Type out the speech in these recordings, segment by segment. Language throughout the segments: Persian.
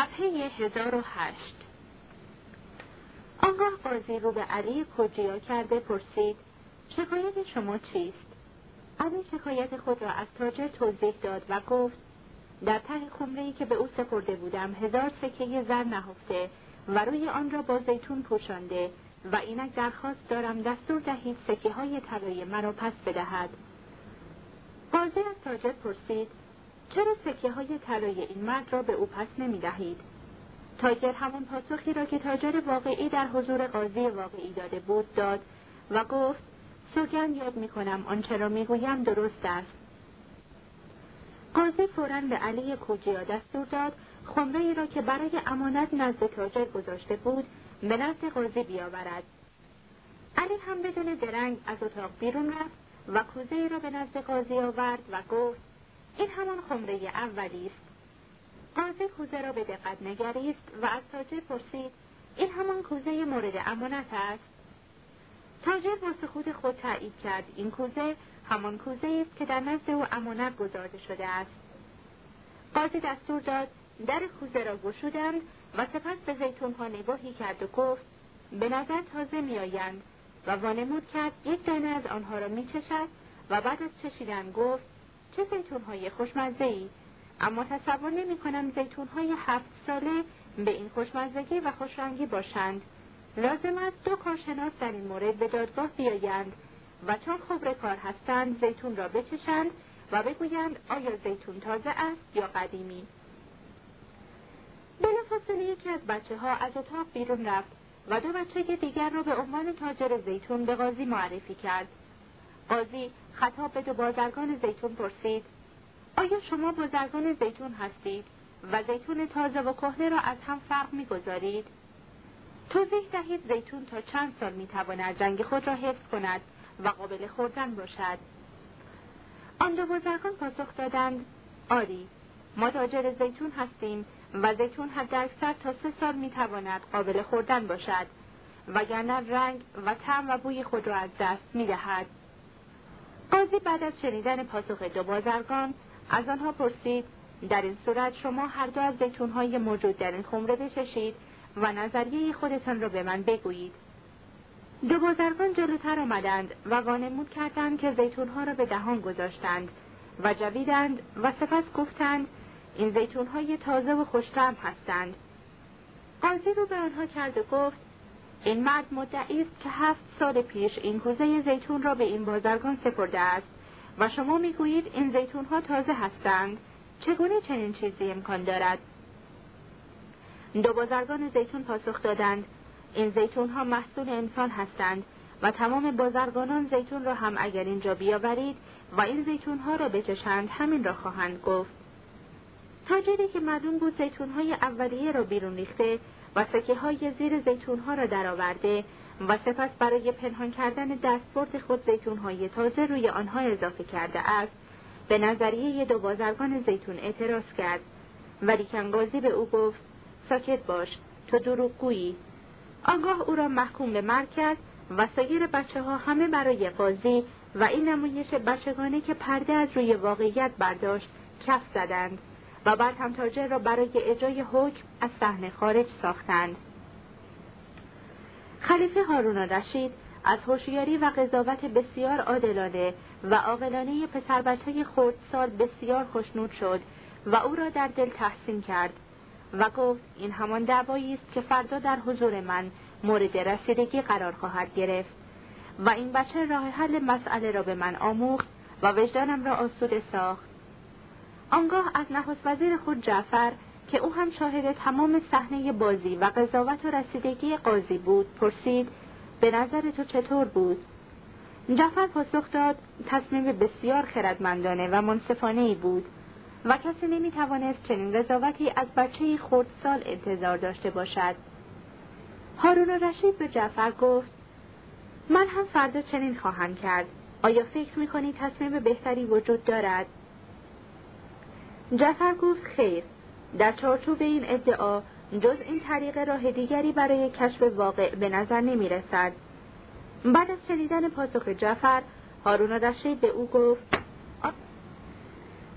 صفحه 1008 آنگاه قاضی رو به علی کجیا کرده پرسید شکایت شما چیست؟ علی شکایت خود را از تاجر توضیح داد و گفت در ته خمره که به او سپرده بودم هزار سکه زر نهفته و روی آن را با زیتون پوشانده و اینک درخواست دارم دستور دهید سکه های طلای مرا پس بدهد قاضی از تاجر پرسید چرا سکه های طلای این مرد را به او پس نمی دهید؟ تاجر همان پاسخی را که تاجر واقعی در حضور قاضی واقعی داده بود داد و گفت سوگند یاد می کنم آنچه را می گویم درست است قاضی فورا به علی کوجیا دستور داد خمره ای را که برای امانت نزد تاجر گذاشته بود به نزد قاضی بیاورد علی هم بدون درنگ از اتاق بیرون رفت و کوزه ای را به نزد قاضی آورد و گفت این همان خمره اولی است. قاضی کوزه را به دقت نگریست و از تاجر پرسید این همان کوزه مورد امانت است؟ تاجر با سخود خود تایید کرد این کوزه همان کوزه است که در نزد او امانت گذارده شده است. قاضی دستور داد در کوزه را گشودند و سپس به زیتونها نگاهی کرد و گفت به نظر تازه میآیند و وانمود کرد یک دانه از آنها را میچشد و بعد از چشیدن گفت چه زیتونهای خوشمزه ای اما تصور نمی کنم زیتونهای هفت ساله به این خوشمزگی و خوشرنگی باشند. لازم است دو کارشناس در این مورد به دادگاه بیایند و چون خبر کار هستند زیتون را بچشند و بگویند آیا زیتون تازه است یا قدیمی. بلافاصله یکی از بچه ها از اتاق بیرون رفت و دو بچه دیگر را به عنوان تاجر زیتون به قاضی معرفی کرد. قاضی خطاب به دو بازرگان زیتون پرسید آیا شما بازرگان زیتون هستید و زیتون تازه و کهنه را از هم فرق می‌گذارید؟ توضیح دهید زیتون تا چند سال می‌تواند رنگ خود را حفظ کند و قابل خوردن باشد. آن دو بزرگان پاسخ دادند آری ما تاجر زیتون هستیم و زیتون حد اکثر تا سه سال می‌تواند قابل خوردن باشد وگرنه رنگ و طعم و بوی خود را از دست می‌دهد. قاضی بعد از شنیدن پاسخ دو بازرگان از آنها پرسید در این صورت شما هر دو از زیتونهای موجود در این خمره بچشید و نظریه خودتان را به من بگویید. دو بازرگان جلوتر آمدند و وانمود کردند که زیتونها را به دهان گذاشتند و جویدند و سپس گفتند این زیتونهای تازه و خوشتم هستند. قاضی رو به آنها کرد و گفت این مرد مدعی است که هفت سال پیش این کوزه زیتون را به این بازرگان سپرده است و شما می‌گویید این زیتونها تازه هستند. چگونه چنین چیزی امکان دارد؟ دو بازرگان زیتون پاسخ دادند. این زیتون ها محصول انسان هستند و تمام بازرگانان زیتون را هم اگر اینجا بیاورید و این زیتون ها را بچشند همین را خواهند گفت. تاجری که معلوم بود زیتون های اولیه را بیرون ریخته و سکه های زیر زیتون ها را درآورده و سپس برای پنهان کردن دستبرد خود زیتون های تازه روی آنها اضافه کرده است. به نظریه دو بازرگان زیتون اعتراض کرد. ولی کنگازی به او گفت ساکت باش تو دروغگویی. آنگاه او را محکوم به مرگ کرد و سایر بچه ها همه برای قاضی و این نمایش بچگانه که پرده از روی واقعیت برداشت کف زدند. و بعد هم تاجر را برای اجرای حکم از صحنه خارج ساختند. خلیفه هارون رشید از هوشیاری و قضاوت بسیار عادلانه و عاقلانه پسر بچه خردسال بسیار خوشنود شد و او را در دل تحسین کرد و گفت این همان دعوایی است که فردا در حضور من مورد رسیدگی قرار خواهد گرفت و این بچه راه حل مسئله را به من آموخت و وجدانم را آسوده ساخت. آنگاه از نخست وزیر خود جعفر که او هم شاهد تمام صحنه بازی و قضاوت و رسیدگی قاضی بود پرسید به نظر تو چطور بود؟ جعفر پاسخ داد تصمیم بسیار خردمندانه و منصفانه ای بود و کسی نمی توانست چنین قضاوتی از بچه خردسال انتظار داشته باشد. هارون رشید به جعفر گفت من هم فردا چنین خواهم کرد. آیا فکر می کنی تصمیم بهتری وجود دارد؟ جعفر گفت خیر. در چارچوب این ادعا جز این طریق راه دیگری برای کشف واقع به نظر نمی رسد. بعد از شنیدن پاسخ جعفر هارون رشید به او گفت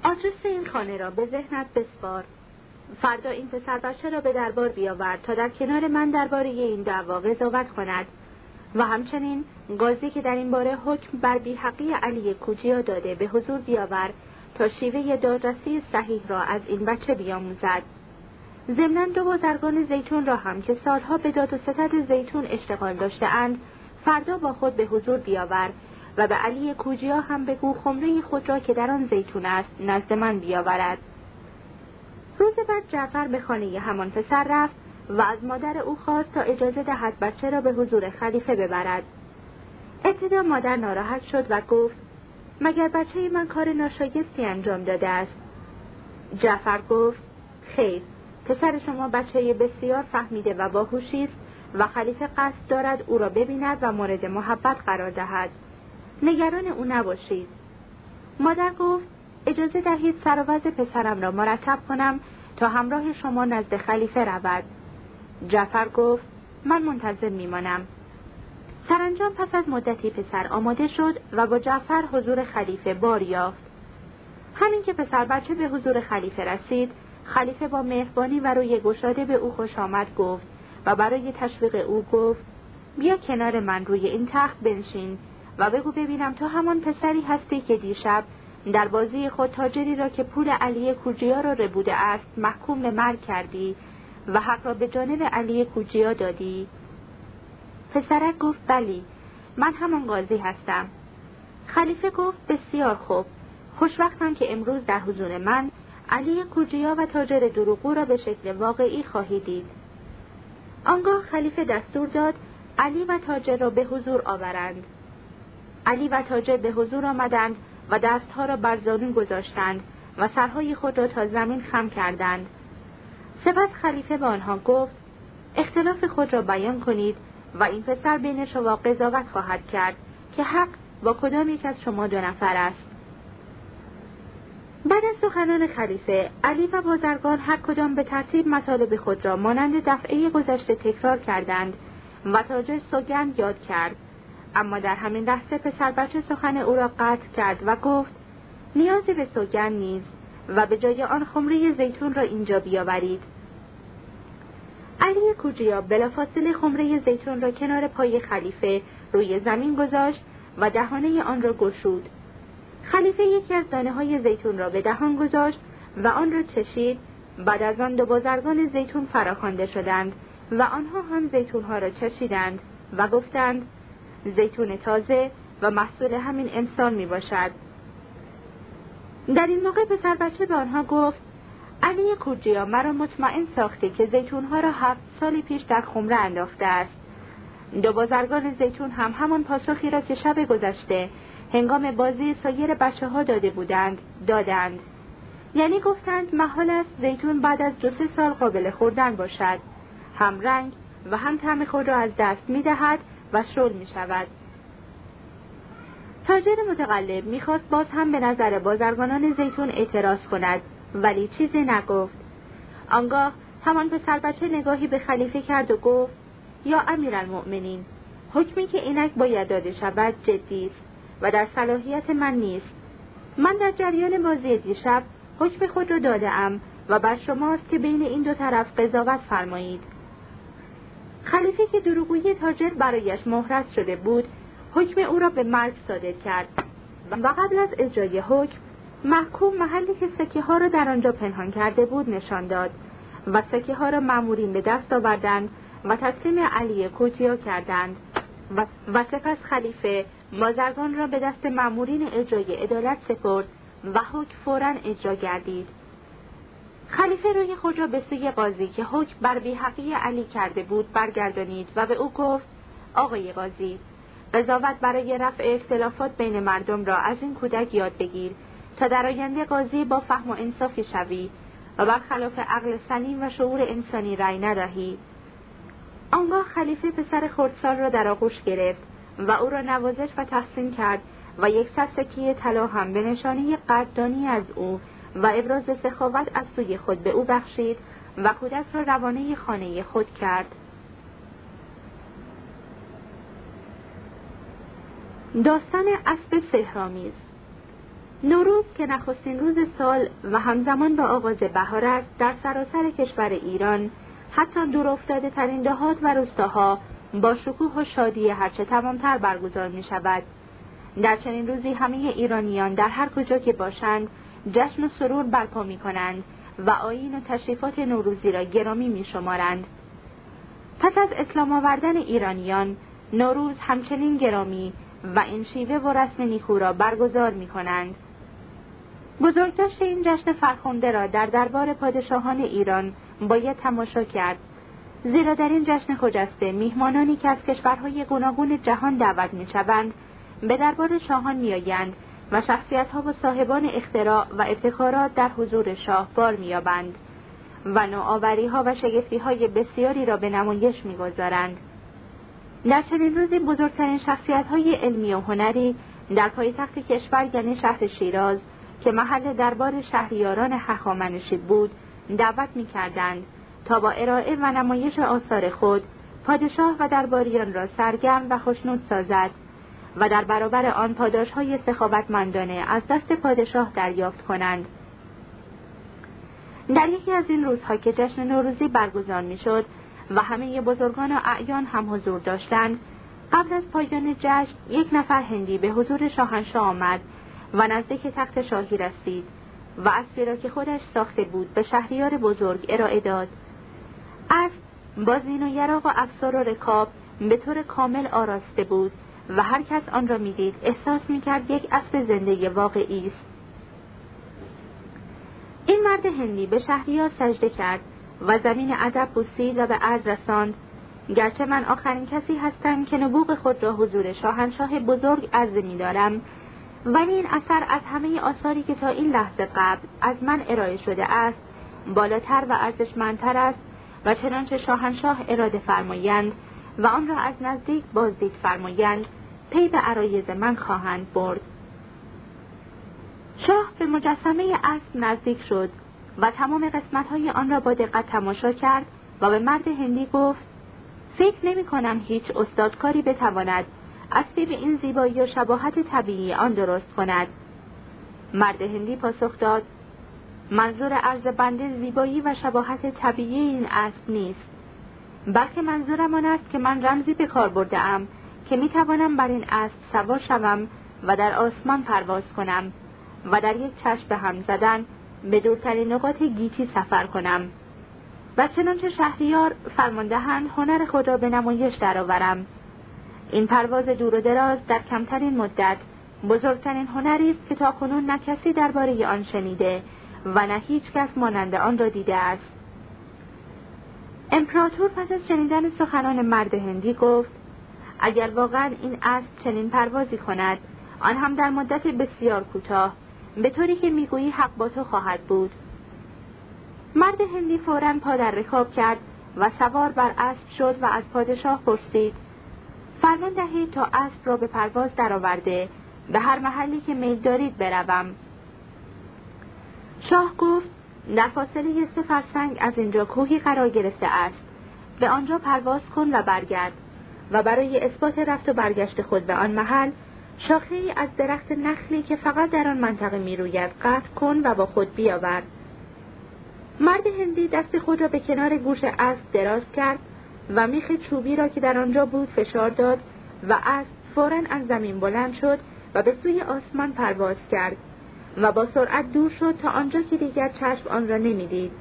آدرس این خانه را به ذهنت بسپار. فردا این پسر بچه را به دربار بیاورد تا در کنار من درباره این دعوا قضاوت کند. و همچنین قاضی که در این باره حکم بر بیحقی علی کوجیا داده به حضور بیاور تا شیوه دادرسی صحیح را از این بچه بیاموزد. ضمنا دو بازرگان زیتون را هم که سالها به داد و ستد زیتون اشتغال داشتهاند فردا با خود به حضور بیاور و به علی کوجیا هم بگو خمره خود را که در آن زیتون است نزد من بیاورد. روز بعد جعفر به خانه همان پسر رفت و از مادر او خواست تا اجازه دهد بچه را به حضور خلیفه ببرد. ابتدا مادر ناراحت شد و گفت مگر بچه من کار ناشایستی انجام داده است؟ جعفر گفت خیر پسر شما بچه بسیار فهمیده و باهوشی است و خلیفه قصد دارد او را ببیند و مورد محبت قرار دهد. نگران او نباشید. مادر گفت اجازه دهید سر و پسرم را مرتب کنم تا همراه شما نزد خلیفه رود. جعفر گفت من منتظر میمانم. سرانجام پس از مدتی پسر آماده شد و با جعفر حضور خلیفه بار یافت. همین که پسر بچه به حضور خلیفه رسید خلیفه با مهربانی و روی گشاده به او خوش آمد گفت و برای تشویق او گفت بیا کنار من روی این تخت بنشین و بگو ببینم تو همان پسری هستی که دیشب در بازی خود تاجری را که پول علی کوجیا را ربوده است محکوم به مرگ کردی و حق را به جانب علی کوجیا دادی. پسرک گفت بلی من همان قاضی هستم. خلیفه گفت بسیار خوب خوشوقتم که امروز در حضور من علی کوجیا و تاجر دروغو را به شکل واقعی خواهی دید. آنگاه خلیفه دستور داد علی و تاجر را به حضور آورند. علی و تاجر به حضور آمدند و دستها را بر زانو گذاشتند و سرهای خود را تا زمین خم کردند. سپس خلیفه به آنها گفت اختلاف خود را بیان کنید و این پسر بین شما قضاوت خواهد کرد که حق با کدام یک از شما دو نفر است. بعد از سخنان خلیفه علی و بازرگان هر کدام به ترتیب مطالب خود را مانند دفعه گذشته تکرار کردند و تاجر سوگند یاد کرد. اما در همین لحظه پسر بچه سخن او را قطع کرد و گفت نیازی به سوگند نیست و به جای آن خمره زیتون را اینجا بیاورید. علی کوجیا بلافاصله خمره زیتون را کنار پای خلیفه روی زمین گذاشت و دهانه آن را گشود. خلیفه یکی از دانه های زیتون را به دهان گذاشت و آن را چشید. بعد از آن دو بازرگان زیتون فراخوانده شدند و آنها هم زیتون ها را چشیدند و گفتند زیتون تازه و محصول همین انسان می باشد در این موقع پسر بچه به آنها گفت علی کوجیا مرا مطمئن ساخته که زیتونها را هفت سالی پیش در خمره انداخته است. دو بازرگان زیتون هم همان پاسخی را که شب گذشته هنگام بازی سایر بچه ها داده بودند دادند. یعنی گفتند محال است زیتون بعد از دو سه سال قابل خوردن باشد. هم رنگ و هم طعم خود را از دست می دهد و شل می شود تاجر متقلب می‌خواست باز هم به نظر بازرگانان زیتون اعتراض کند. ولی چیزی نگفت. آنگاه همان پسر بچه نگاهی به خلیفه کرد و گفت یا امیرالمؤمنین حکمی که اینک باید داده شود جدی است و در صلاحیت من نیست. من در جریان بازی دیشب حکم خود را داده ام و بر شماست که بین این دو طرف قضاوت فرمایید. خلیفه که دروغگویی تاجر برایش مهرس شده بود حکم او را به مرگ صادر کرد و قبل از اجرای حکم محکوم محلی که سکه ها را در آنجا پنهان کرده بود نشان داد و سکه ها را مامورین به دست آوردند و تسلیم علی کوتیا کردند و, و سپس خلیفه مازرگان را به دست مامورین اجرای عدالت سپرد و حکم فورا اجرا گردید. خلیفه روی خود را به سوی قاضی که حکم بر بیحقی علی کرده بود برگردانید و به او گفت آقای قاضی قضاوت برای رفع اختلافات بین مردم را از این کودک یاد بگیر تا در آینده قاضی با فهم و انصافی شوی و برخلاف عقل سلیم و شعور انسانی رأی ندهی. آنگاه خلیفه پسر خردسال را در آغوش گرفت و او را نوازش و تحسین کرد و یک سکه طلا هم به نشانه قدردانی از او و ابراز سخاوت از سوی خود به او بخشید و کودک را روانه خانه خود کرد. داستان اسب سهرامیز نوروز که نخستین روز سال و همزمان با آغاز بهار است در سراسر کشور ایران حتی دور افتاده ترین دهات و روستاها با شکوه و شادی هرچه تمامتر برگزار می شود. در چنین روزی همه ایرانیان در هر کجا که باشند جشن و سرور برپا می کنند و آیین و تشریفات نوروزی را گرامی می شمارند. پس از اسلام آوردن ایرانیان نوروز همچنین گرامی و این شیوه و رسم نیکو را برگزار می کنند. بزرگداشت این جشن فرخنده را در دربار پادشاهان ایران باید تماشا کرد. زیرا در این جشن خجسته میهمانانی که از کشورهای گوناگون جهان دعوت می‌شوند به دربار شاهان میآیند و شخصیتها و صاحبان اختراع و افتخارات در حضور شاه بار مییابند و نوآوری ها و شگفتی های بسیاری را به نمایش می‌گذارند. در چنین روزی بزرگترین شخصیت های علمی و هنری در پایتخت کشور یعنی شهر شیراز که محل دربار شهریاران هخامنشی بود دعوت می کردند تا با ارائه و نمایش آثار خود پادشاه و درباریان را سرگرم و خوشنود سازد و در برابر آن پاداش های سخاوتمندانه از دست پادشاه دریافت کنند. در یکی از این روزها که جشن نوروزی برگزار می‌شد و همه بزرگان و اعیان هم حضور داشتند قبل از پایان جشن یک نفر هندی به حضور شاهنشاه آمد و نزدیک تخت شاهی رسید و اسبی را که خودش ساخته بود به شهریار بزرگ ارائه داد. اسب با زین و یراق و افسار و رکاب به طور کامل آراسته بود و هر کس آن را می‌دید احساس می‌کرد یک اسب زنده واقعی است. این مرد هندی به شهریار سجده کرد و زمین ادب بوسید و به عرض رساند. گرچه من آخرین کسی هستم که نبوغ خود را حضور شاهنشاه بزرگ عرضه میدارم ولی این اثر از همه آثاری که تا این لحظه قبل از من ارائه شده است بالاتر و ارزشمندتر است و چنانچه شاهنشاه اراده فرمایند و آن را از نزدیک بازدید فرمایند پی به عرایز من خواهند برد. شاه به مجسمه اسب نزدیک شد و تمام قسمتهای آن را با دقت تماشا کرد و به مرد هندی گفت فکر نمی کنم هیچ استادکاری بتواند اسبی به این زیبایی و شباهت طبیعی آن درست کند. مرد هندی پاسخ داد منظور عرض بنده زیبایی و شباهت طبیعی این اسب نیست. بلکه منظورم آن است که من رمزی به کار برده ام که می توانم بر این اسب سوار شوم و در آسمان پرواز کنم و در یک چشم به هم زدن به دورترین نقاط گیتی سفر کنم و چنانچه شهریار فرماندهند هنر خود را به نمایش درآورم. این پرواز دور و دراز در کمترین مدت بزرگترین هنری است که تاکنون نه کسی درباره آن شنیده و نه هیچ کس مانند آن را دیده است. امپراتور پس از شنیدن سخنان مرد هندی گفت اگر واقعا این اسب چنین پروازی کند آن هم در مدت بسیار کوتاه به طوری که می‌گویی حق با تو خواهد بود. مرد هندی فورا پا در رکاب کرد و سوار بر اسب شد و از پادشاه پرسید فرمان دهید تا اسب را به پرواز درآورده. به هر محلی که میل دارید بروم. شاه گفت در فاصله سه فرسنگ از اینجا کوهی قرار گرفته است. به آنجا پرواز کن و برگرد. و برای اثبات رفت و برگشت خود به آن محل شاخه ای از درخت نخلی که فقط در آن منطقه می روید قطع کن و با خود بیاور. مرد هندی دست خود را به کنار گوش اسب دراز کرد. و میخ چوبی را که در آنجا بود فشار داد و اسب فورا از زمین بلند شد و به سوی آسمان پرواز کرد و با سرعت دور شد تا آنجا که دیگر چشم آن را نمی‌دید.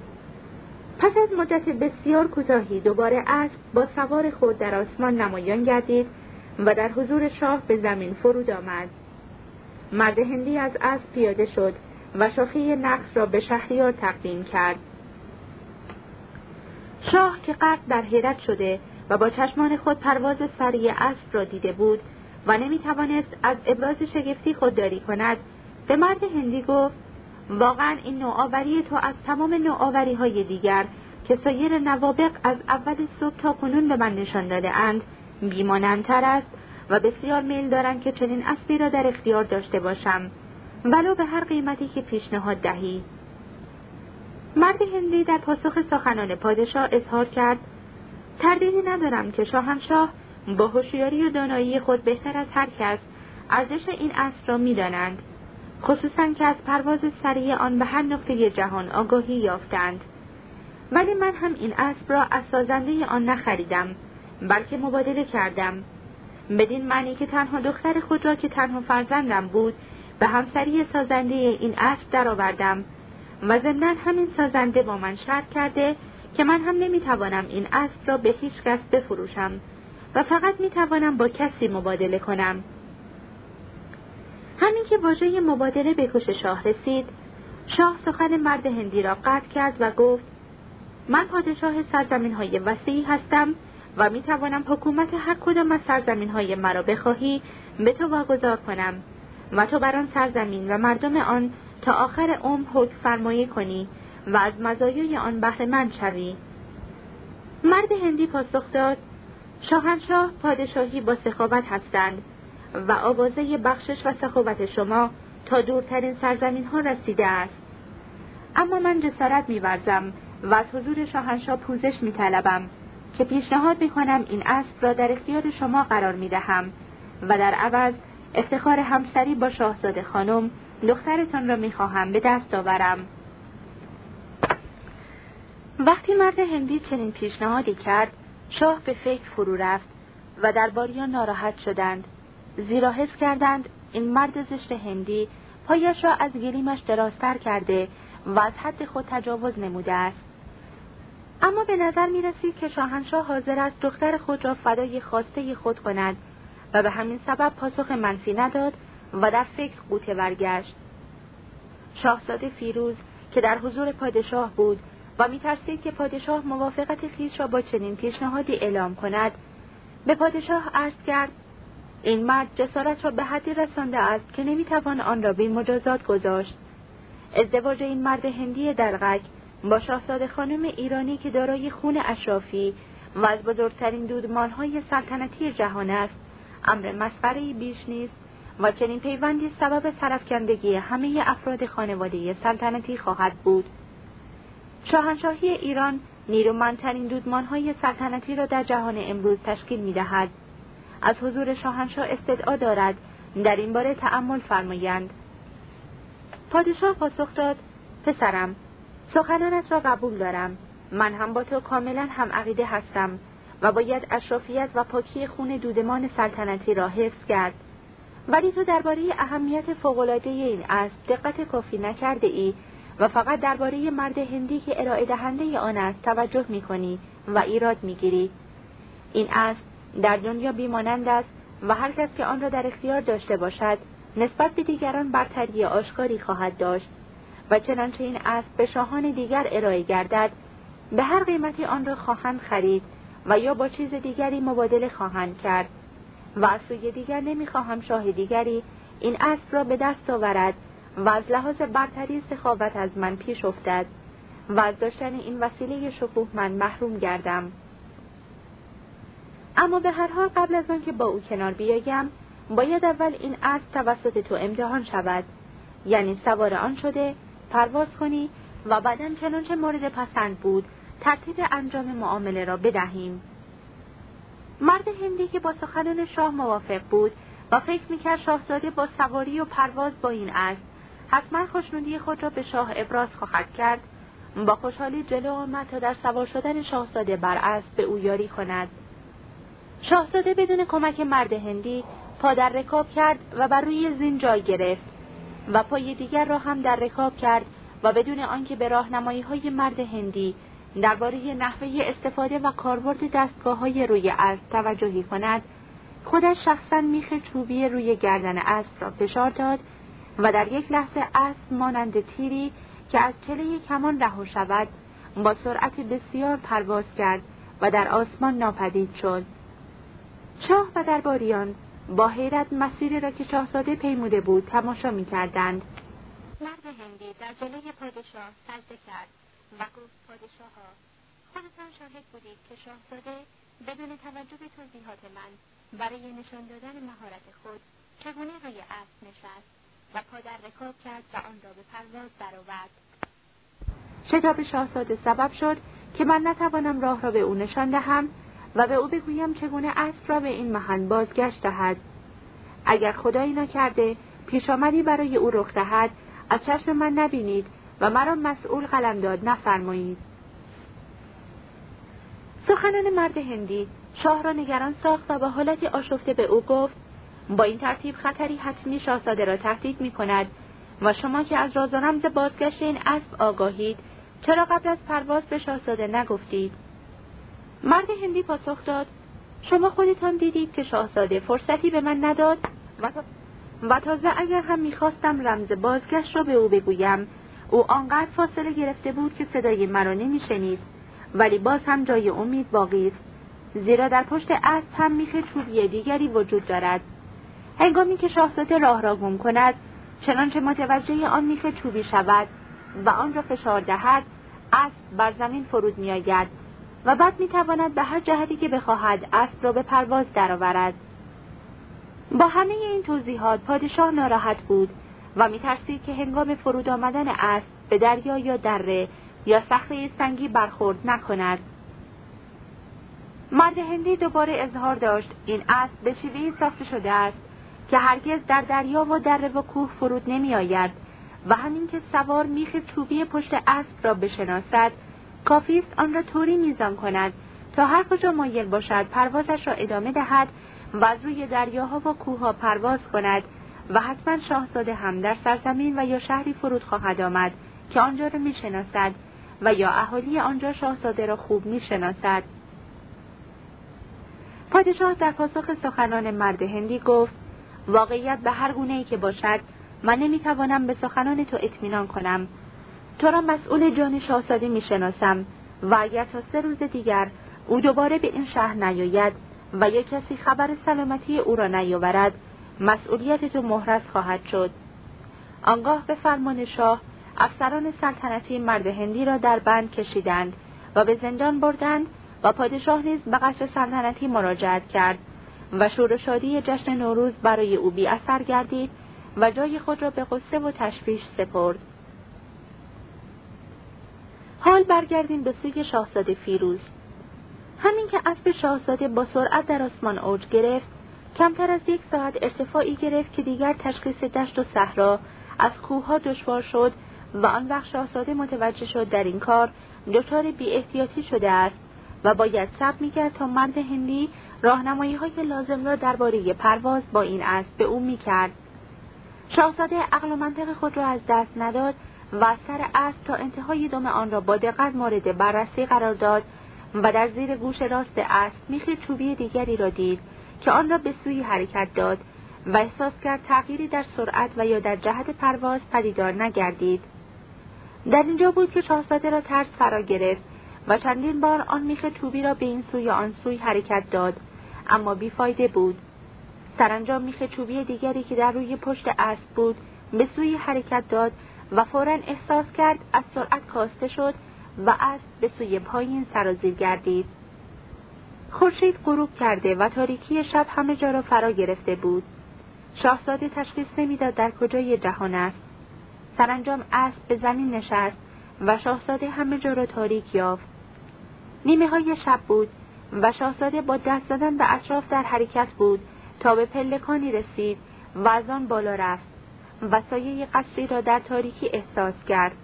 پس از مدت بسیار کوتاهی دوباره اسب با سوار خود در آسمان نمایان گردید و در حضور شاه به زمین فرود آمد. مرد هندی از اسب پیاده شد و شاخه نقص را به شهریار تقدیم کرد. شاه که غرق در حیرت شده و با چشمان خود پرواز سریع اسب را دیده بود و نمی توانست از ابراز شگفتی خودداری کند به مرد هندی گفت واقعا این نوآوری تو از تمام نوآوری های دیگر که سایر نوابق از اول صبح تا کنون به من نشان داده اند بیمانندتر است و بسیار میل دارند که چنین اسبی را در اختیار داشته باشم. ولو به هر قیمتی که پیشنهاد دهی. مرد هندی در پاسخ سخنان پادشاه اظهار کرد تردیدی ندارم که شاهنشاه با هوشیاری و دانایی خود بهتر از هر کس ارزش این اسب را می‌دانند خصوصا که از پرواز سریع آن به هر نقطه جهان آگاهی یافتند. ولی من هم این اسب را از سازنده آن نخریدم بلکه مبادله کردم. بدین معنی که تنها دختر خود را که تنها فرزندم بود به همسری سازنده این اسب درآوردم. و همین سازنده با من شرط کرده که من هم نمی‌توانم این اسب را به هیچ کس بفروشم و فقط می‌توانم با کسی مبادله کنم. همین که واژه مبادله به گوش شاه رسید شاه سخن مرد هندی را قطع کرد و گفت من پادشاه سرزمین های وسیعی هستم و می توانم حکومت هر کدام از سرزمین های مرا بخواهی به تو واگذار کنم و تو بر آن سرزمین و مردم آن تا آخر عمر حکم فرمایی کنی و از مزایای آن بهره مند شوی. مرد هندی پاسخ داد شاهنشاه پادشاهی با سخاوت هستند و آوازه بخشش و سخاوت شما تا دورترین سرزمین ها رسیده است. اما من جسارت میورزم و از حضور شاهنشاه پوزش میطلبم که پیشنهاد می‌کنم این اسب را در اختیار شما قرار می‌دهم و در عوض افتخار همسری با شاهزاده خانم دخترتان را می‌خواهم به دست آورم. وقتی مرد هندی چنین پیشنهادی کرد شاه به فکر فرو رفت و درباریان ناراحت شدند. زیرا حس کردند این مرد زشت هندی پایش را از گلیمش درازتر کرده و از حد خود تجاوز نموده است. اما به نظر می رسید که شاهنشاه حاضر است دختر خود را فدای خواسته خود کند و به همین سبب پاسخ منفی نداد و در فکر قوطه برگشت. شاهزاده فیروز که در حضور پادشاه بود و میترسید که پادشاه موافقت خیش را با چنین پیشنهادی اعلام کند به پادشاه عرض کرد این مرد جسارت را به حدی رسانده است که نمی‌توان آن را به مجازات گذاشت. ازدواج این مرد هندی درغک با شاهزاده خانم ایرانی که دارای خون اشرافی و از بزرگترین دودمانهای سلطنتی جهان است امر مسخره بیش نیست. و چنین پیوندی سبب سرفکندگی همه افراد خانواده سلطنتی خواهد بود. شاهنشاهی ایران نیرومندترین دودمانهای سلطنتی را در جهان امروز تشکیل می دهد. از حضور شاهنشاه استدعا دارد در این باره تأمل فرمایند. پادشاه پاسخ داد پسرم سخنانت را قبول دارم. من هم با تو کاملا هم عقیده هستم و باید اشرافیت و پاکی خون دودمان سلطنتی را حفظ کرد. ولی تو درباره اهمیت فوقالعاده این است دقت کافی نکرده ای و فقط درباره مرد هندی که ارائه دهنده آن است توجه می کنی و ایراد می گیری. این است در دنیا بیمانند است و هر کس که آن را در اختیار داشته باشد نسبت به دیگران برتری آشکاری خواهد داشت و چنانچه این اسب به شاهان دیگر ارائه گردد به هر قیمتی آن را خواهند خرید و یا با چیز دیگری مبادله خواهند کرد و از سوی دیگر نمی‌خواهم شاه دیگری این اسب را به دست آورد و از لحاظ برتری سخاوت از من پیش افتد و از داشتن این وسیله شکوه من محروم گردم. اما به هر حال قبل از آنکه با او کنار بیایم باید اول این اسب توسط تو امتحان شود. یعنی سوار آن شده پرواز کنی و بعدا چنانچه مورد پسند بود ترتیب انجام معامله را بدهیم. مرد هندی که با سخنان شاه موافق بود و فکر می‌کرد شاهزاده با سواری و پرواز با این اسب حتما خوشنودی خود را به شاه ابراز خواهد کرد. با خوشحالی جلو آمد تا در سوار شدن شاهزاده بر اسب به او یاری کند. شاهزاده بدون کمک مرد هندی پا در رکاب کرد و بر روی زین جای گرفت و پای دیگر را هم در رکاب کرد و بدون آنکه به راهنمایی های مرد هندی درباره نحوه استفاده و کاربرد دستگاه های روی اسب توجهی کند خودش شخصا میخ چوبی روی گردن اسب را فشار داد و در یک لحظه اسب مانند تیری که از چله کمان رها شود با سرعت بسیار پرواز کرد و در آسمان ناپدید شد. شاه و درباریان با حیرت مسیری را که شاهزاده پیموده بود تماشا می‌کردند. مرد هندی در جلوی پادشاه سجده کرد. و گفت پادشاها خودتان شاهد بودید که شاهزاده بدون توجه به توضیحات من برای نشان دادن مهارت خود چگونه روی اسب نشست و پا در رکاب کرد و آن را به پرواز درآورد. شتاب شاهزاده سبب شد که من نتوانم راه را به او نشان دهم و به او بگویم چگونه اسب را به این محل بازگشت دهد. اگر خدایی نکرده پیش آمدی برای او رخ دهد از چشم من نبینید و مرا مسئول قلمداد نفرمایید. سخنان مرد هندی. شاه را نگران ساخت و با حالتی آشفته به او گفت با این ترتیب خطری حتمی شاهزاده را تهدید می کند و شما که از راز و رمز بازگشت این اسب آگاهید چرا قبل از پرواز به شاهزاده نگفتید؟ مرد هندی پاسخ داد شما خودتان دیدید که شاهزاده فرصتی به من نداد و, تازه اگر هم می‌خواستم رمز بازگشت را به او بگویم او آنقدر فاصله گرفته بود که صدای مرا نمیشنید. ولی باز هم جای امید باقی است. زیرا در پشت اسب هم میخ چوبی دیگری وجود دارد. هنگامی که شاهزاده راه را گم کند چنانچه متوجه آن میخ چوبی شود و آن را فشار دهد اسب بر زمین فرود میآید و بعد می‌تواند به هر جهتی که بخواهد اسب را به پرواز درآورد. با همه این توضیحات پادشاه ناراحت بود. و میترسید که هنگام فرود آمدن اسب به دریا یا دره یا صخره سنگی برخورد نکند. مرد هندی دوباره اظهار داشت این اسب به شیوهی ساخته شده است که هرگز در دریا و دره و کوه فرود نمی آید و همین که سوار میخ چوبی پشت اسب را بشناسد کافی است آن را طوری میزان کند تا هر کجا مایل باشد پروازش را ادامه دهد و از روی دریاها و کوهها پرواز کند. و حتما شاهزاده هم در سرزمین و یا شهری فرود خواهد آمد که آنجا را می‌شناسد و یا اهالی آنجا شاهزاده را خوب می‌شناسد. پادشاه در پاسخ سخنان مرد هندی گفت واقعیت به هر گونه ای که باشد من نمی‌توانم به سخنان تو اطمینان کنم. تو را مسئول جان شاهزاده می‌شناسم و اگر تا سه روز دیگر او دوباره به این شهر نیاید و یک کسی خبر سلامتی او را نیاورد مسئولیت تو محرز خواهد شد. آنگاه به فرمان شاه افسران سلطنتی مرد هندی را در بند کشیدند و به زندان بردند و پادشاه نیز به قصر سلطنتی مراجعت کرد و شور و شادی جشن نوروز برای او بی اثر گردید و جای خود را به قصه و تشویش سپرد. حال برگردیم به سوی شاهزاده فیروز. همین که اسب شاهزاده با سرعت در آسمان اوج گرفت کمتر از یک ساعت ارتفاعی گرفت که دیگر تشخیص دشت و صحرا از کوهها دشوار شد و آن وقت شاهزاده متوجه شد در این کار دچار بی احتیاطی شده است و باید صبر می‌کرد تا مرد هندی راهنمایی های لازم را درباره پرواز با این اسب به او می‌کرد. شاهزاده عقل و منطق خود را از دست نداد و سر اسب تا انتهای دم آن را با دقت مورد بررسی قرار داد و در زیر گوش راست اسب میخ چوبی دیگری را دید. که آن را به سوی حرکت داد و احساس کرد تغییری در سرعت و یا در جهت پرواز پدیدار نگردید. در اینجا بود که شاهزاده را ترس فرا گرفت و چندین بار آن میخ چوبی را به این سوی آن سوی حرکت داد اما بیفایده بود. سرانجام میخ چوبی دیگری که در روی پشت اسب بود به سوی حرکت داد و فورا احساس کرد از سرعت کاسته شد و اسب به سوی پایین سرازیر گردید. خورشید غروب کرده و تاریکی شب همه جا را فرا گرفته بود. شاهزاده تشخیص نمی‌داد در کجای جهان است. سرانجام اسب به زمین نشست و شاهزاده همه جا را تاریک یافت. نیمه های شب بود و شاهزاده با دست زدن به اطراف در حرکت بود تا به پلکانی رسید و از آن بالا رفت و سایه قصری را در تاریکی احساس کرد.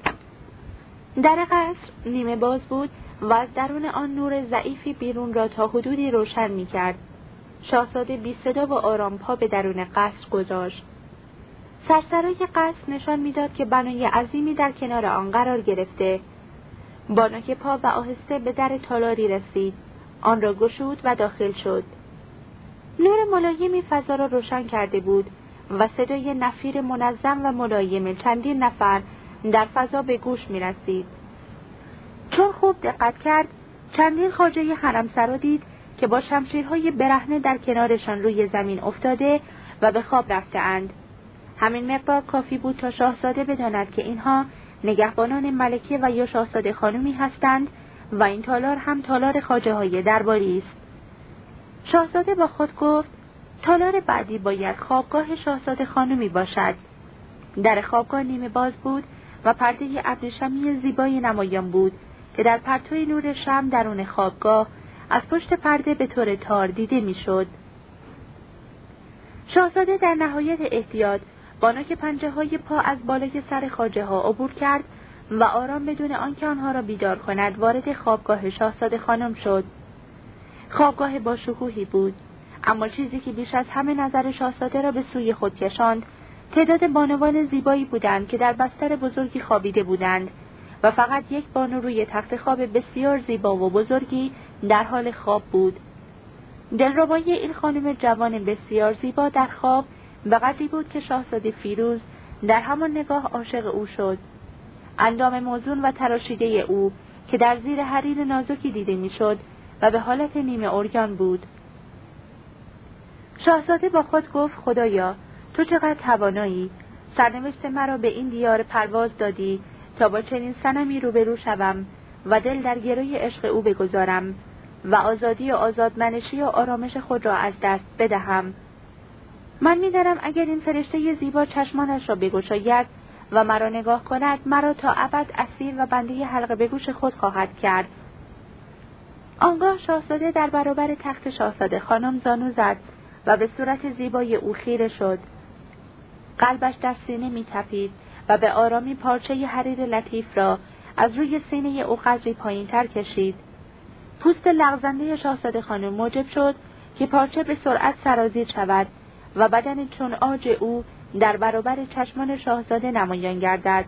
در قصر نیمه باز بود و از درون آن نور ضعیفی بیرون را تا حدودی روشن می کرد. شاهزاده بی صدا و آرام پا به درون قصر گذاشت. سرسرای قصر نشان می‌داد که بنای عظیمی در کنار آن قرار گرفته. بانک پا و آهسته به در تالاری رسید. آن را گشود و داخل شد. نور ملایمی فضا را روشن کرده بود و صدای نفیر منظم و ملایم چندین نفر در فضا به گوش می رسید. چون خوب دقت کرد چندین خاجه حرمسرا دید که با شمشیرهای برهنه در کنارشان روی زمین افتاده و به خواب رفتهاند. همین مقدار کافی بود تا شاهزاده بداند که اینها نگهبانان ملکه و یا شاهزاده خانمی هستند و این تالار هم تالار خاجه های درباری است. شاهزاده با خود گفت تالار بعدی باید خوابگاه شاهزاده خانمی باشد. در خوابگاه نیمه باز بود و پرده ابریشمی زیبای نمایان بود که در پرتوی نور شم درون خوابگاه از پشت پرده به طور تار دیده می‌شد. شاهزاده در نهایت احتیاط بانا که پنجه های پا از بالای سر خاجه ها عبور کرد و آرام بدون آنکه آنها را بیدار کند وارد خوابگاه شاهزاده خانم شد خوابگاه با شکوهی بود اما چیزی که بیش از همه نظر شاهزاده را به سوی خود کشاند تعداد بانوان زیبایی بودند که در بستر بزرگی خوابیده بودند و فقط یک بانو روی تخت خواب بسیار زیبا و بزرگی در حال خواب بود. دلربایی این خانم جوان بسیار زیبا در خواب به قدری بود که شاهزاده فیروز در همان نگاه عاشق او شد. اندام موزون و تراشیده او که در زیر حریر نازکی دیده می‌شد و به حالت نیمه ارگان بود. شاهزاده با خود گفت خدایا تو چقدر توانایی! سرنوشت مرا به این دیار پرواز دادی تا با چنین سنمی روبرو شوم و دل در گروی عشق او بگذارم و آزادی و آزادمنشی و آرامش خود را از دست بدهم. من می‌دانم اگر این فرشته زیبا چشمانش را بگشاید و مرا نگاه کند مرا تا ابد اسیر و بنده حلقه به گوش خود خواهد کرد. آنگاه شاهزاده در برابر تخت شاهزاده خانم زانو زد و به صورت زیبای او خیره شد. قلبش در سینه می تپید و به آرامی پارچه حریر لطیف را از روی سینه او قدری پایین تر کشید. پوست لغزنده شاهزاده خانم موجب شد که پارچه به سرعت سرازیر شود و بدن چون آج او در برابر چشمان شاهزاده نمایان گردد.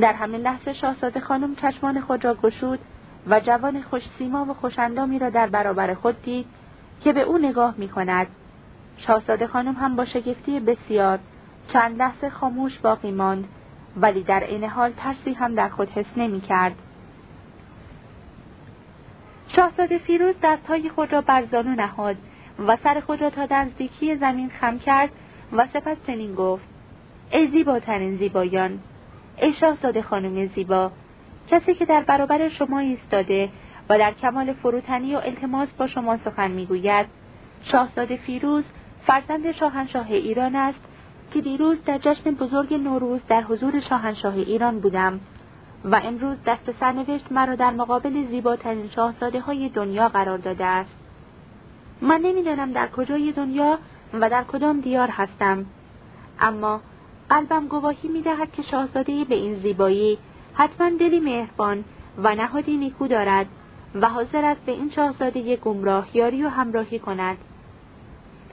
در همین لحظه شاهزاده خانم چشمان خود را گشود و جوان خوش سیما و خوشندامی را در برابر خود دید که به او نگاه می کند. شاهزاده خانم هم با شگفتی بسیار چند لحظه خاموش باقی ماند ولی در عین حال ترسی هم در خود حس نمی کرد. شاهزاده فیروز دستهای خود را بر زانو نهاد و سر خود را تا نزدیکی زمین خم کرد و سپس چنین گفت ای زیباترین زیبایان ای شاهزاده خانم زیبا کسی که در برابر شما ایستاده و در کمال فروتنی و التماس با شما سخن می‌گوید شاهزاده فیروز فرزند شاهنشاه ایران است که دیروز در جشن بزرگ نوروز در حضور شاهنشاه ایران بودم و امروز دست سرنوشت مرا در مقابل زیباترین شاهزاده های دنیا قرار داده است. من نمی‌دانم در کجای دنیا و در کدام دیار هستم اما قلبم گواهی می‌دهد که شاهزاده به این زیبایی حتما دلی مهربان و نهادی نیکو دارد و حاضر است به این شاهزاده گمراه یاری و همراهی کند.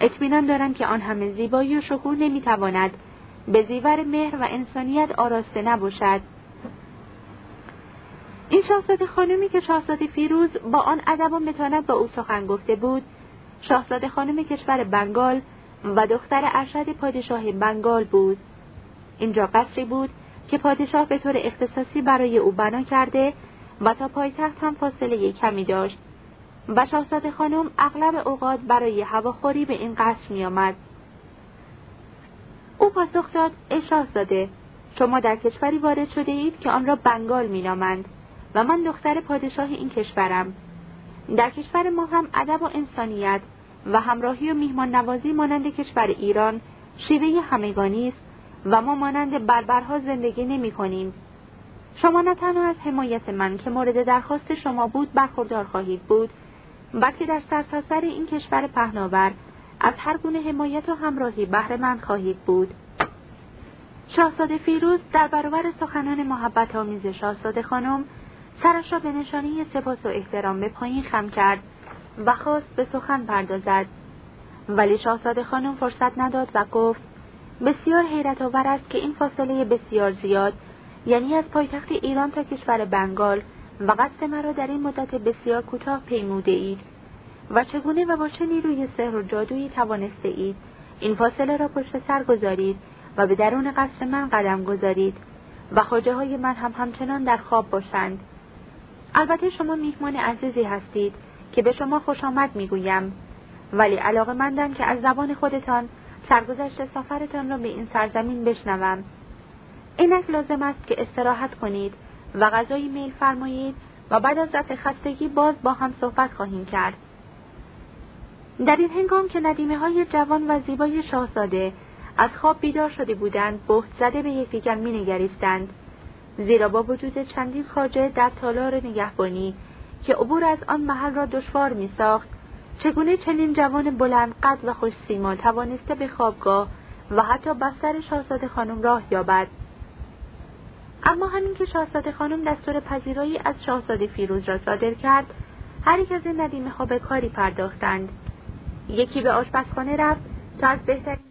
اطمینان دارم که آن همه زیبایی و شکوه نمی‌تواند به زیور مهر و انسانیت آراسته نباشد. این شاهزاده خانمی که شاهزاده فیروز با آن ادب و متانت با او سخن گفته بود شاهزاده خانم کشور بنگال و دختر ارشد پادشاه بنگال بود. اینجا قصری بود که پادشاه به طور اختصاصی برای او بنا کرده و تا پایتخت هم فاصله کمی داشت. و شاهزاده خانم اغلب اوقات برای هواخوری به این قصر می آمد. او پاسخ داد ای شاهزاده شما در کشوری وارد شده اید که آن را بنگال مینامند و من دختر پادشاه این کشورم در کشور ما هم ادب و انسانیت و همراهی و میهمان نوازی مانند کشور ایران شیوه همگانی است و ما مانند بربرها زندگی نمی کنیم. شما نه تنها از حمایت من که مورد درخواست شما بود برخوردار خواهید بود بلکه در سرتاسر این کشور پهناور از هر گونه حمایت و همراهی بهره من خواهید بود. شاهزاده فیروز در برابر سخنان محبت آمیز شاهزاده خانم سرش را به نشانی سپاس و احترام به پایین خم کرد و خواست به سخن پردازد. ولی شاهزاده خانم فرصت نداد و گفت بسیار حیرت آور است که این فاصله بسیار زیاد یعنی از پایتخت ایران تا کشور بنگال و قصد مرا در این مدت بسیار کوتاه پیموده اید و چگونه و با چه نیروی سحر و جادویی توانسته اید این فاصله را پشت سر گذارید و به درون قصر من قدم گذارید و خوجه های من هم همچنان در خواب باشند. البته شما میهمان عزیزی هستید که به شما خوش آمد می‌گویم. ولی علاقه مندم که از زبان خودتان سرگذشت سفرتان را به این سرزمین بشنوم. اینک لازم است که استراحت کنید و غذایی میل فرمایید و بعد از رفع خستگی باز با هم صحبت خواهیم کرد. در این هنگام که ندیمه های جوان و زیبای شاهزاده از خواب بیدار شده بودند بهت زده به یکدیگر مینگریستند. زیرا با وجود چندین خاجه در تالار نگهبانی که عبور از آن محل را دشوار می ساخت چگونه چنین جوان بلند قد و خوش سیما توانسته به خوابگاه و حتی بستر شاهزاده خانم راه یابد. اما همین که شاهزاده خانم دستور پذیرایی از شاهزاده فیروز را صادر کرد هر یک از این ندیمه ها به کاری پرداختند. یکی به آشپزخانه رفت تا از بهترین